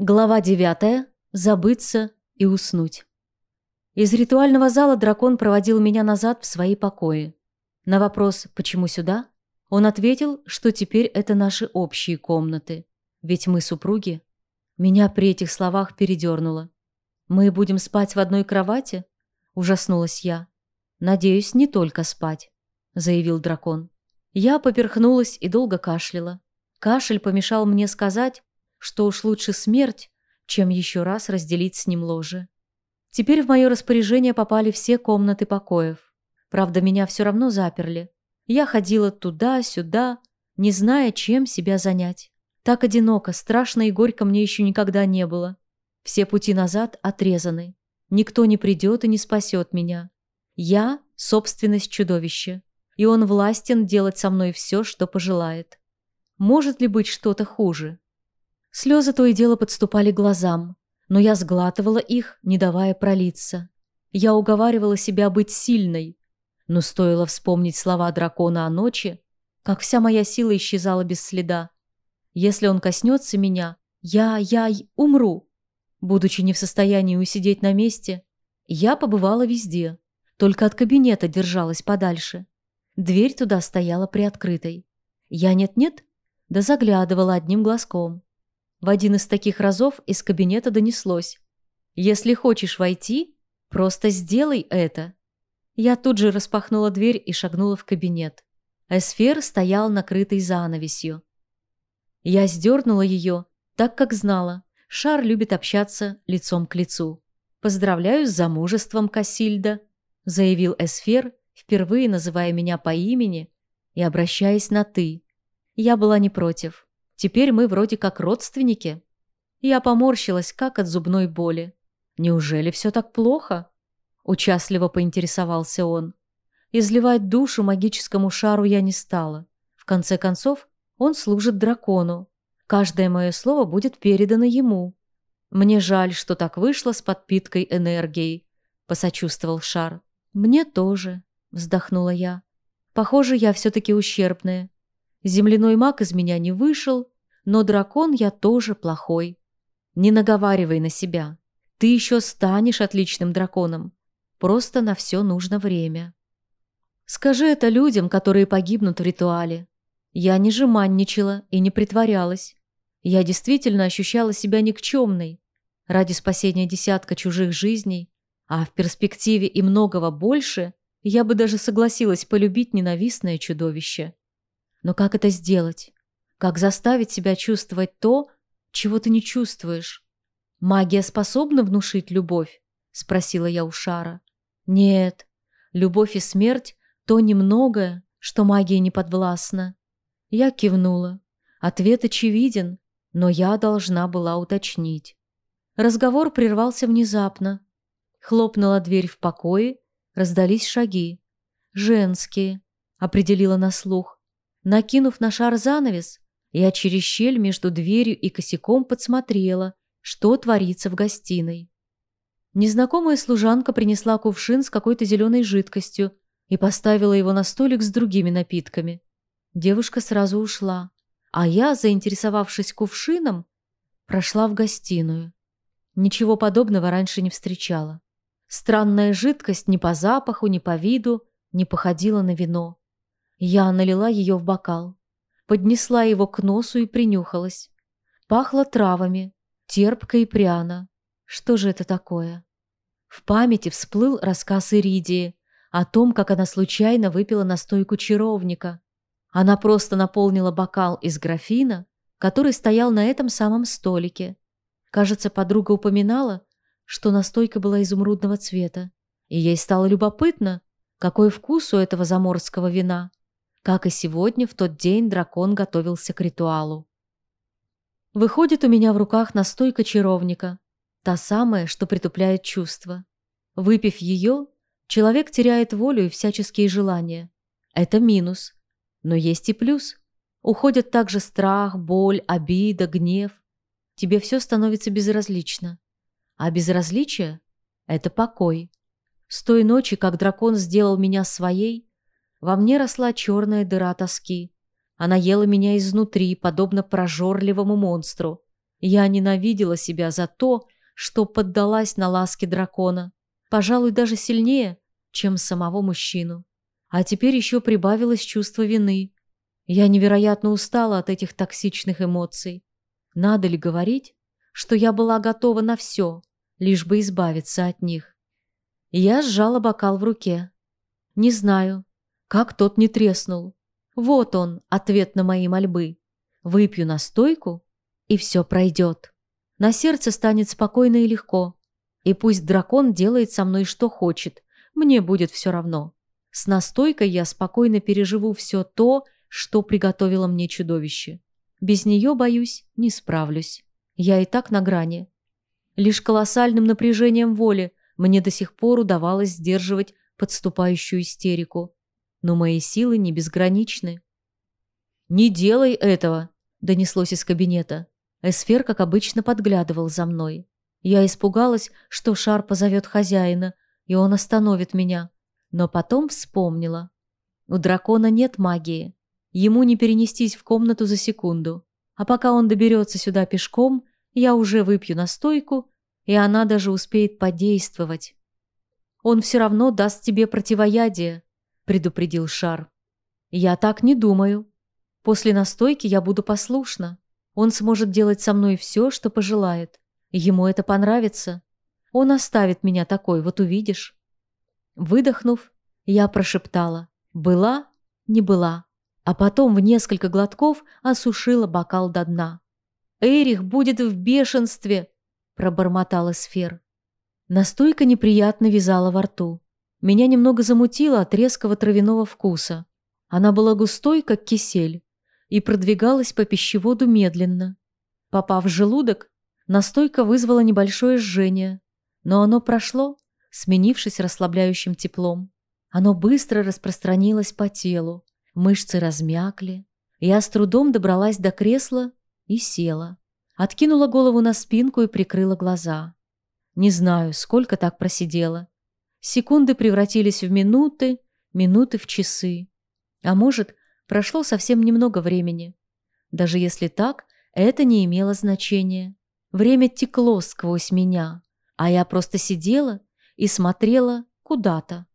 Глава девятая. Забыться и уснуть. Из ритуального зала дракон проводил меня назад в свои покои. На вопрос «почему сюда?» он ответил, что теперь это наши общие комнаты. Ведь мы супруги. Меня при этих словах передернуло. «Мы будем спать в одной кровати?» – ужаснулась я. «Надеюсь, не только спать», – заявил дракон. Я поперхнулась и долго кашляла. Кашель помешал мне сказать, что уж лучше смерть, чем еще раз разделить с ним ложе. Теперь в мое распоряжение попали все комнаты покоев. Правда, меня все равно заперли. Я ходила туда-сюда, не зная, чем себя занять. Так одиноко, страшно и горько мне еще никогда не было. Все пути назад отрезаны. Никто не придет и не спасет меня. Я – собственность чудовища, и он властен делать со мной все, что пожелает. Может ли быть что-то хуже? Слезы то и дело подступали к глазам, но я сглатывала их, не давая пролиться. Я уговаривала себя быть сильной, но стоило вспомнить слова дракона о ночи, как вся моя сила исчезала без следа. Если он коснется меня, я, я умру. Будучи не в состоянии усидеть на месте, я побывала везде, только от кабинета держалась подальше. Дверь туда стояла приоткрытой. Я нет-нет, да заглядывала одним глазком. В один из таких разов из кабинета донеслось. «Если хочешь войти, просто сделай это». Я тут же распахнула дверь и шагнула в кабинет. Эсфер стоял накрытый занавесью. Я сдернула ее, так как знала. Шар любит общаться лицом к лицу. «Поздравляю с замужеством, Кассильда», — заявил Эсфер, впервые называя меня по имени и обращаясь на «ты». Я была не против. Теперь мы вроде как родственники. Я поморщилась, как от зубной боли. Неужели все так плохо? Участливо поинтересовался он. Изливать душу магическому шару я не стала. В конце концов, он служит дракону. Каждое мое слово будет передано ему. Мне жаль, что так вышло с подпиткой энергией, посочувствовал шар. Мне тоже, вздохнула я. Похоже, я все-таки ущербная. Земляной маг из меня не вышел, но дракон я тоже плохой. Не наговаривай на себя. Ты еще станешь отличным драконом. Просто на все нужно время. Скажи это людям, которые погибнут в ритуале. Я не жеманничала и не притворялась. Я действительно ощущала себя никчемной. Ради спасения десятка чужих жизней, а в перспективе и многого больше, я бы даже согласилась полюбить ненавистное чудовище. Но как это сделать? Как заставить себя чувствовать то, чего ты не чувствуешь? Магия способна внушить любовь? Спросила я у Шара. Нет, любовь и смерть – то немногое, что магия не подвластна. Я кивнула. Ответ очевиден, но я должна была уточнить. Разговор прервался внезапно. Хлопнула дверь в покое, раздались шаги. «Женские», — определила на слух. Накинув на шар занавес, я через щель между дверью и косяком подсмотрела, что творится в гостиной. Незнакомая служанка принесла кувшин с какой-то зеленой жидкостью и поставила его на столик с другими напитками. Девушка сразу ушла, а я, заинтересовавшись кувшином, прошла в гостиную. Ничего подобного раньше не встречала. Странная жидкость ни по запаху, ни по виду не походила на вино. Я налила ее в бокал, поднесла его к носу и принюхалась. Пахло травами, терпко и пряно. Что же это такое? В памяти всплыл рассказ Иридии о том, как она случайно выпила настойку чаровника. Она просто наполнила бокал из графина, который стоял на этом самом столике. Кажется, подруга упоминала, что настойка была изумрудного цвета, и ей стало любопытно, какой вкус у этого заморского вина. Как и сегодня, в тот день дракон готовился к ритуалу. Выходит у меня в руках настойка чаровника, та самая, что притупляет чувства. Выпив ее, человек теряет волю и всяческие желания. Это минус. Но есть и плюс. Уходят также страх, боль, обида, гнев. Тебе все становится безразлично. А безразличие – это покой. С той ночи, как дракон сделал меня своей, во мне росла черная дыра тоски. Она ела меня изнутри, подобно прожорливому монстру. Я ненавидела себя за то, что поддалась на ласки дракона. Пожалуй, даже сильнее, чем самого мужчину. А теперь еще прибавилось чувство вины. Я невероятно устала от этих токсичных эмоций. Надо ли говорить, что я была готова на все, лишь бы избавиться от них? Я сжала бокал в руке. Не знаю, как тот не треснул. Вот он, ответ на мои мольбы. Выпью настойку, и все пройдет. На сердце станет спокойно и легко. И пусть дракон делает со мной что хочет, мне будет все равно. С настойкой я спокойно переживу все то, что приготовило мне чудовище. Без нее, боюсь, не справлюсь. Я и так на грани. Лишь колоссальным напряжением воли мне до сих пор удавалось сдерживать подступающую истерику. Но мои силы не безграничны. «Не делай этого!» – донеслось из кабинета. Эсфер, как обычно, подглядывал за мной. Я испугалась, что шар позовет хозяина, и он остановит меня. Но потом вспомнила. У дракона нет магии. Ему не перенестись в комнату за секунду. А пока он доберется сюда пешком, я уже выпью настойку, и она даже успеет подействовать. «Он все равно даст тебе противоядие», — предупредил Шар. «Я так не думаю. После настойки я буду послушна. Он сможет делать со мной все, что пожелает. Ему это понравится. Он оставит меня такой, вот увидишь». Выдохнув, я прошептала «Была? Не была?» А потом в несколько глотков осушила бокал до дна. «Эрих будет в бешенстве!» – пробормотала сфер. Настойка неприятно вязала во рту. Меня немного замутило от резкого травяного вкуса. Она была густой, как кисель и продвигалась по пищеводу медленно. Попав в желудок, настойка вызвала небольшое жжение, но оно прошло, сменившись расслабляющим теплом. Оно быстро распространилось по телу, мышцы размякли. Я с трудом добралась до кресла и села. Откинула голову на спинку и прикрыла глаза. Не знаю, сколько так просидела. Секунды превратились в минуты, минуты в часы. А может, Прошло совсем немного времени. Даже если так, это не имело значения. Время текло сквозь меня, а я просто сидела и смотрела куда-то.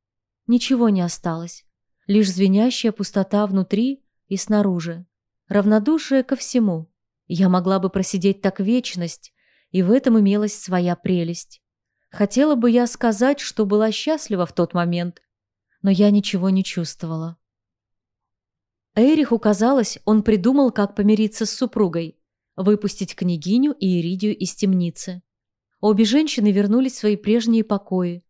Ничего не осталось. Лишь звенящая пустота внутри и снаружи. Равнодушие ко всему. Я могла бы просидеть так вечность, и в этом имелась своя прелесть. Хотела бы я сказать, что была счастлива в тот момент, но я ничего не чувствовала. Эриху казалось, он придумал, как помириться с супругой, выпустить княгиню и Иридию из темницы. Обе женщины вернулись в свои прежние покои.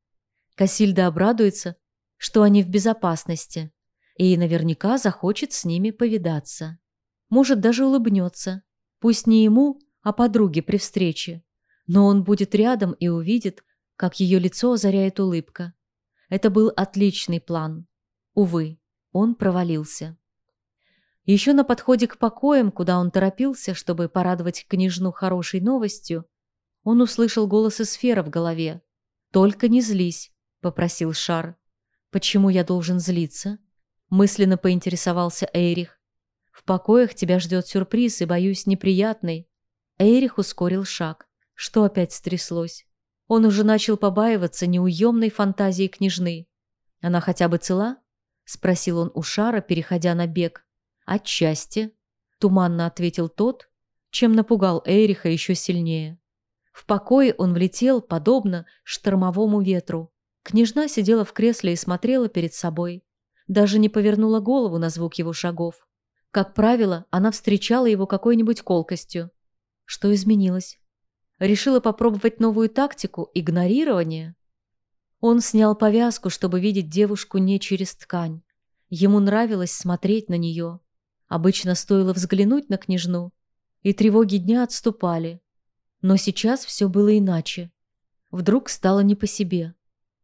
Касильда обрадуется, что они в безопасности, и наверняка захочет с ними повидаться. Может, даже улыбнется. Пусть не ему, а подруге при встрече. Но он будет рядом и увидит, как ее лицо озаряет улыбка. Это был отличный план. Увы, он провалился. Еще на подходе к покоям, куда он торопился, чтобы порадовать княжну хорошей новостью, он услышал голос Эсфера в голове. «Только не злись», — попросил Шар. «Почему я должен злиться?» — мысленно поинтересовался Эйрих. «В покоях тебя ждет сюрприз и, боюсь, неприятный». Эйрих ускорил шаг. Что опять стряслось? Он уже начал побаиваться неуемной фантазии княжны. «Она хотя бы цела?» — спросил он у Шара, переходя на бег. «Отчасти», — туманно ответил тот, чем напугал Эриха еще сильнее. В покое он влетел, подобно штормовому ветру. Княжна сидела в кресле и смотрела перед собой. Даже не повернула голову на звук его шагов. Как правило, она встречала его какой-нибудь колкостью. Что изменилось? Решила попробовать новую тактику игнорирования? Он снял повязку, чтобы видеть девушку не через ткань. Ему нравилось смотреть на нее. Обычно стоило взглянуть на княжну, и тревоги дня отступали. Но сейчас все было иначе. Вдруг стало не по себе.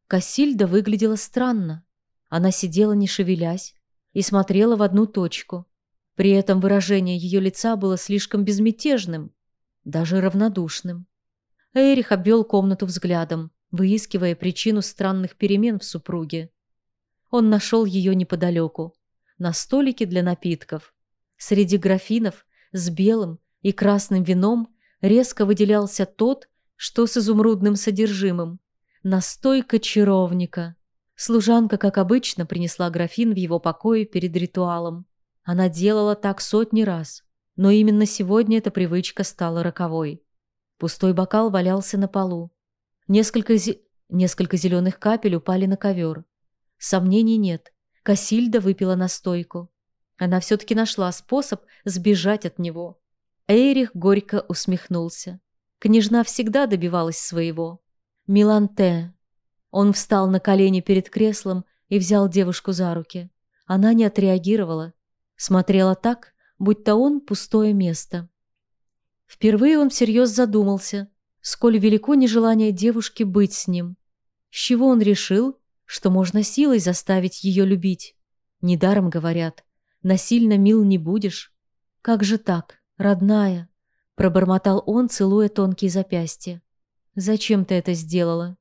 Кассильда выглядела странно. Она сидела, не шевелясь, и смотрела в одну точку. При этом выражение ее лица было слишком безмятежным, даже равнодушным. Эрих обвел комнату взглядом, выискивая причину странных перемен в супруге. Он нашел ее неподалеку, на столике для напитков. Среди графинов с белым и красным вином резко выделялся тот, что с изумрудным содержимым. Настойка чаровника. Служанка, как обычно, принесла графин в его покое перед ритуалом. Она делала так сотни раз, но именно сегодня эта привычка стала роковой. Пустой бокал валялся на полу. Несколько, зе... Несколько зеленых капель упали на ковер. Сомнений нет. Касильда выпила настойку. Она все-таки нашла способ сбежать от него. Эйрих горько усмехнулся. Княжна всегда добивалась своего. Миланте. Он встал на колени перед креслом и взял девушку за руки. Она не отреагировала. Смотрела так, будто он пустое место. Впервые он всерьез задумался, сколь велико нежелание девушки быть с ним. С чего он решил, что можно силой заставить ее любить? Недаром говорят, насильно мил не будешь. Как же так, родная? Пробормотал он, целуя тонкие запястья. Зачем ты это сделала?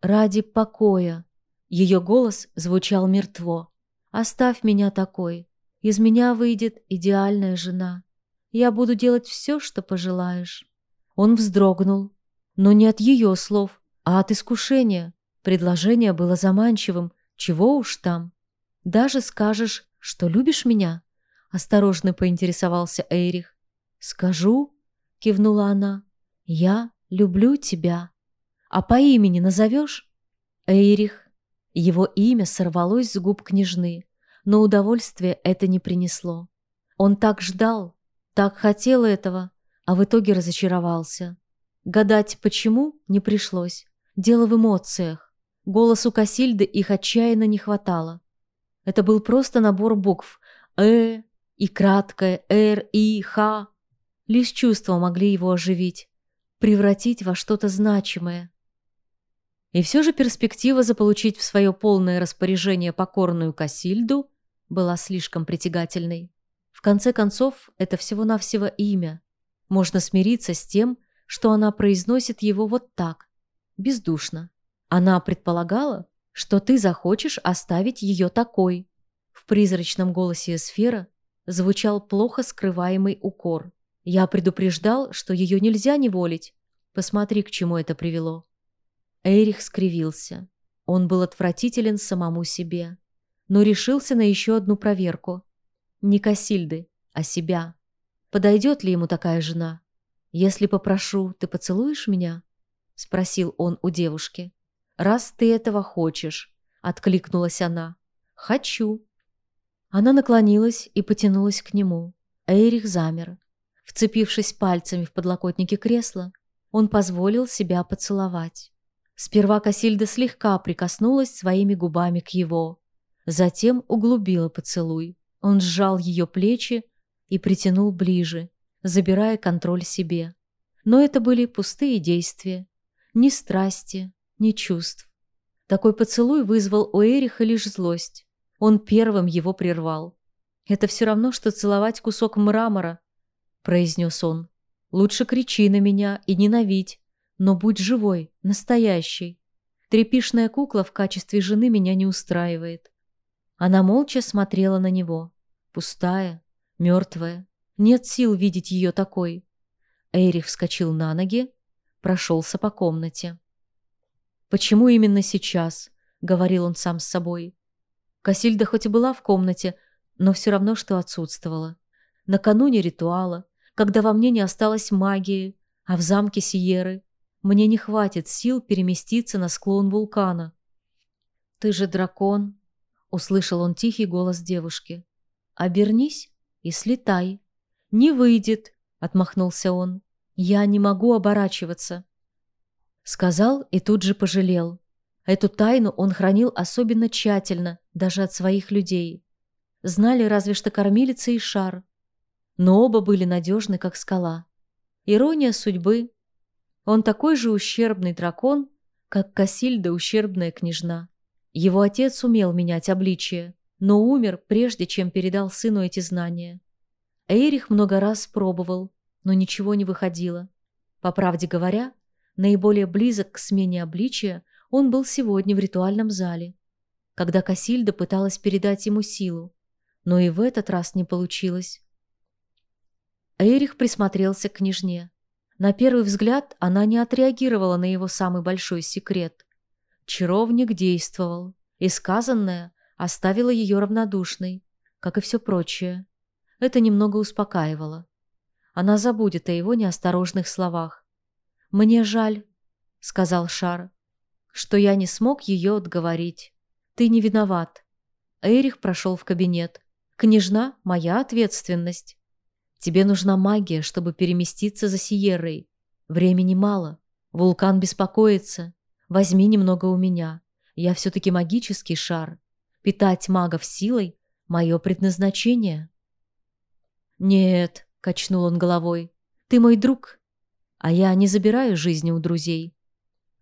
Ради покоя. Ее голос звучал мертво. Оставь меня такой. Из меня выйдет идеальная жена. Я буду делать все, что пожелаешь». Он вздрогнул, но не от ее слов, а от искушения. Предложение было заманчивым, чего уж там. «Даже скажешь, что любишь меня?» — осторожно поинтересовался Эйрих. «Скажу?» — кивнула она. «Я люблю тебя. А по имени назовешь?» «Эйрих». Его имя сорвалось с губ княжны, но удовольствия это не принесло. Он так ждал, так хотел этого, а в итоге разочаровался. Гадать почему не пришлось. Дело в эмоциях. Голосу Касильды их отчаянно не хватало. Это был просто набор букв «э» и краткое «р», «и», «х». Лишь чувства могли его оживить, превратить во что-то значимое. И все же перспектива заполучить в свое полное распоряжение покорную Касильду была слишком притягательной. В конце концов, это всего-навсего имя. Можно смириться с тем, что она произносит его вот так, бездушно. Она предполагала, что ты захочешь оставить ее такой. В призрачном голосе сфера звучал плохо скрываемый укор. Я предупреждал, что ее нельзя неволить. Посмотри, к чему это привело. Эрих скривился. Он был отвратителен самому себе, но решился на еще одну проверку. Не Касильды, а себя. Подойдет ли ему такая жена? Если попрошу, ты поцелуешь меня? Спросил он у девушки. Раз ты этого хочешь, откликнулась она. Хочу. Она наклонилась и потянулась к нему. Эрих замер. Вцепившись пальцами в подлокотники кресла, он позволил себя поцеловать. Сперва Касильда слегка прикоснулась своими губами к его, затем углубила поцелуй. Он сжал ее плечи и притянул ближе, забирая контроль себе. Но это были пустые действия. Ни страсти, ни чувств. Такой поцелуй вызвал у Эриха лишь злость. Он первым его прервал. «Это все равно, что целовать кусок мрамора», — произнес он. «Лучше кричи на меня и ненавидь, но будь живой, настоящей. Трепишная кукла в качестве жены меня не устраивает. Она молча смотрела на него. Пустая, мертвая. Нет сил видеть ее такой. Эрих вскочил на ноги, прошелся по комнате. «Почему именно сейчас?» — говорил он сам с собой. Касильда хоть и была в комнате, но все равно, что отсутствовала. Накануне ритуала, когда во мне не осталось магии, а в замке Сиеры мне не хватит сил переместиться на склон вулкана. «Ты же дракон», Услышал он тихий голос девушки. «Обернись и слетай». «Не выйдет», — отмахнулся он. «Я не могу оборачиваться». Сказал и тут же пожалел. Эту тайну он хранил особенно тщательно, даже от своих людей. Знали разве что кормилица и шар. Но оба были надежны, как скала. Ирония судьбы. Он такой же ущербный дракон, как Касильда ущербная княжна. Его отец умел менять обличие, но умер, прежде чем передал сыну эти знания. Эйрих много раз пробовал, но ничего не выходило. По правде говоря, наиболее близок к смене обличия он был сегодня в ритуальном зале, когда Касильда пыталась передать ему силу, но и в этот раз не получилось. Эйрих присмотрелся к княжне. На первый взгляд она не отреагировала на его самый большой секрет. Чаровник действовал, и сказанное оставило ее равнодушной, как и все прочее. Это немного успокаивало. Она забудет о его неосторожных словах. «Мне жаль», — сказал Шар, — «что я не смог ее отговорить. Ты не виноват». Эрих прошел в кабинет. «Княжна — моя ответственность. Тебе нужна магия, чтобы переместиться за Сиеррой. Времени мало. Вулкан беспокоится. Возьми немного у меня. Я все-таки магический шар. Питать магов силой — мое предназначение». «Нет», — качнул он головой, — «ты мой друг, а я не забираю жизни у друзей.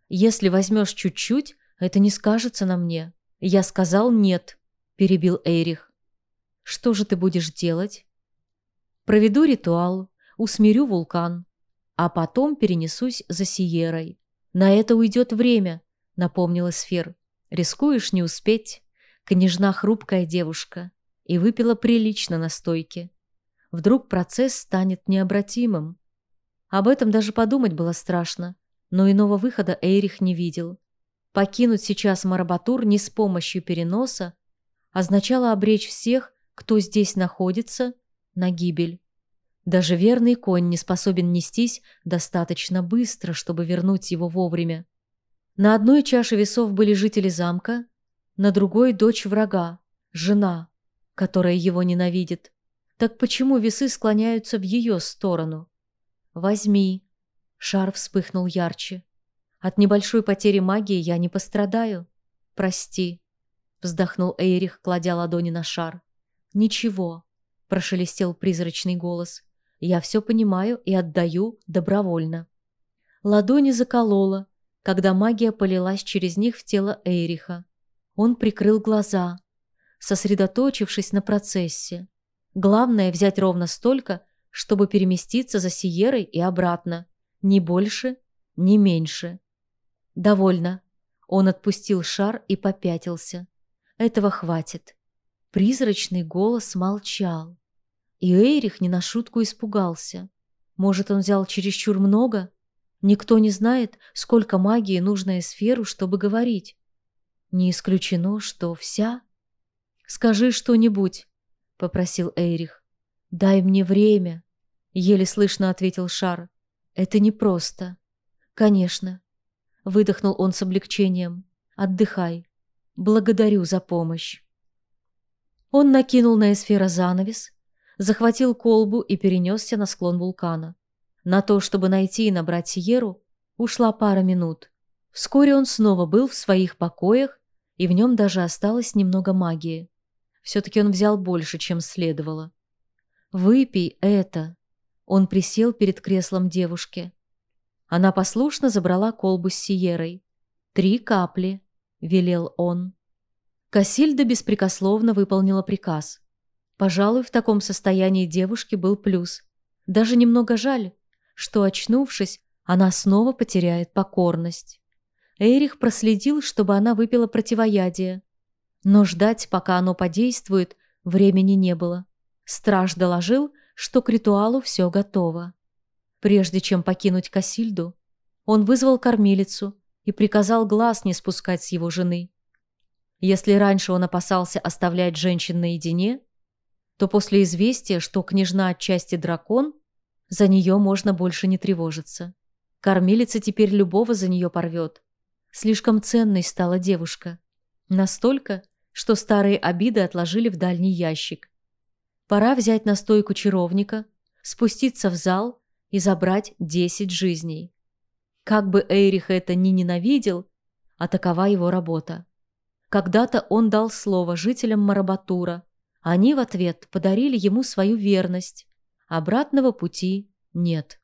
Если возьмешь чуть-чуть, это не скажется на мне. Я сказал «нет», — перебил Эйрих. «Что же ты будешь делать?» «Проведу ритуал, усмирю вулкан, а потом перенесусь за Сиерой. На это уйдет время», — напомнила Сфер. «Рискуешь не успеть. Княжна хрупкая девушка и выпила прилично на стойке. Вдруг процесс станет необратимым. Об этом даже подумать было страшно, но иного выхода Эйрих не видел. Покинуть сейчас Марабатур не с помощью переноса означало обречь всех, кто здесь находится, на гибель. Даже верный конь не способен нестись достаточно быстро, чтобы вернуть его вовремя. На одной чаше весов были жители замка, на другой – дочь врага, жена, которая его ненавидит. Так почему весы склоняются в ее сторону? Возьми. Шар вспыхнул ярче. От небольшой потери магии я не пострадаю. Прости. Вздохнул Эйрих, кладя ладони на шар. Ничего. Прошелестел призрачный голос. Я все понимаю и отдаю добровольно. Ладони заколола, когда магия полилась через них в тело Эйриха. Он прикрыл глаза, сосредоточившись на процессе. Главное взять ровно столько, чтобы переместиться за Сиерой и обратно. Ни больше, ни меньше. Довольно. Он отпустил шар и попятился. Этого хватит. Призрачный голос молчал. И Эйрих не на шутку испугался. Может, он взял чересчур много? Никто не знает, сколько магии нужно сферу, чтобы говорить. Не исключено, что вся... «Скажи что-нибудь», — попросил Эйрих. «Дай мне время», — еле слышно ответил Шар. «Это непросто». «Конечно». Выдохнул он с облегчением. «Отдыхай. Благодарю за помощь». Он накинул на эсфера занавес, захватил колбу и перенесся на склон вулкана. На то, чтобы найти и набрать Сиеру, ушла пара минут. Вскоре он снова был в своих покоях, и в нем даже осталось немного магии. Все-таки он взял больше, чем следовало. «Выпей это!» Он присел перед креслом девушки. Она послушно забрала колбу с сиерой. «Три капли», — велел он. Касильда беспрекословно выполнила приказ. Пожалуй, в таком состоянии девушки был плюс. Даже немного жаль, что, очнувшись, она снова потеряет покорность. Эрих проследил, чтобы она выпила противоядие, но ждать, пока оно подействует, времени не было. Страж доложил, что к ритуалу все готово. Прежде чем покинуть Касильду, он вызвал кормилицу и приказал глаз не спускать с его жены. Если раньше он опасался оставлять женщин наедине, то после известия, что княжна отчасти дракон, за нее можно больше не тревожиться. Кормилица теперь любого за нее порвет. Слишком ценной стала девушка. Настолько, что старые обиды отложили в дальний ящик. Пора взять настойку чаровника, спуститься в зал и забрать десять жизней. Как бы Эйрих это ни ненавидел, а такова его работа. Когда-то он дал слово жителям Марабатура. Они в ответ подарили ему свою верность. Обратного пути нет.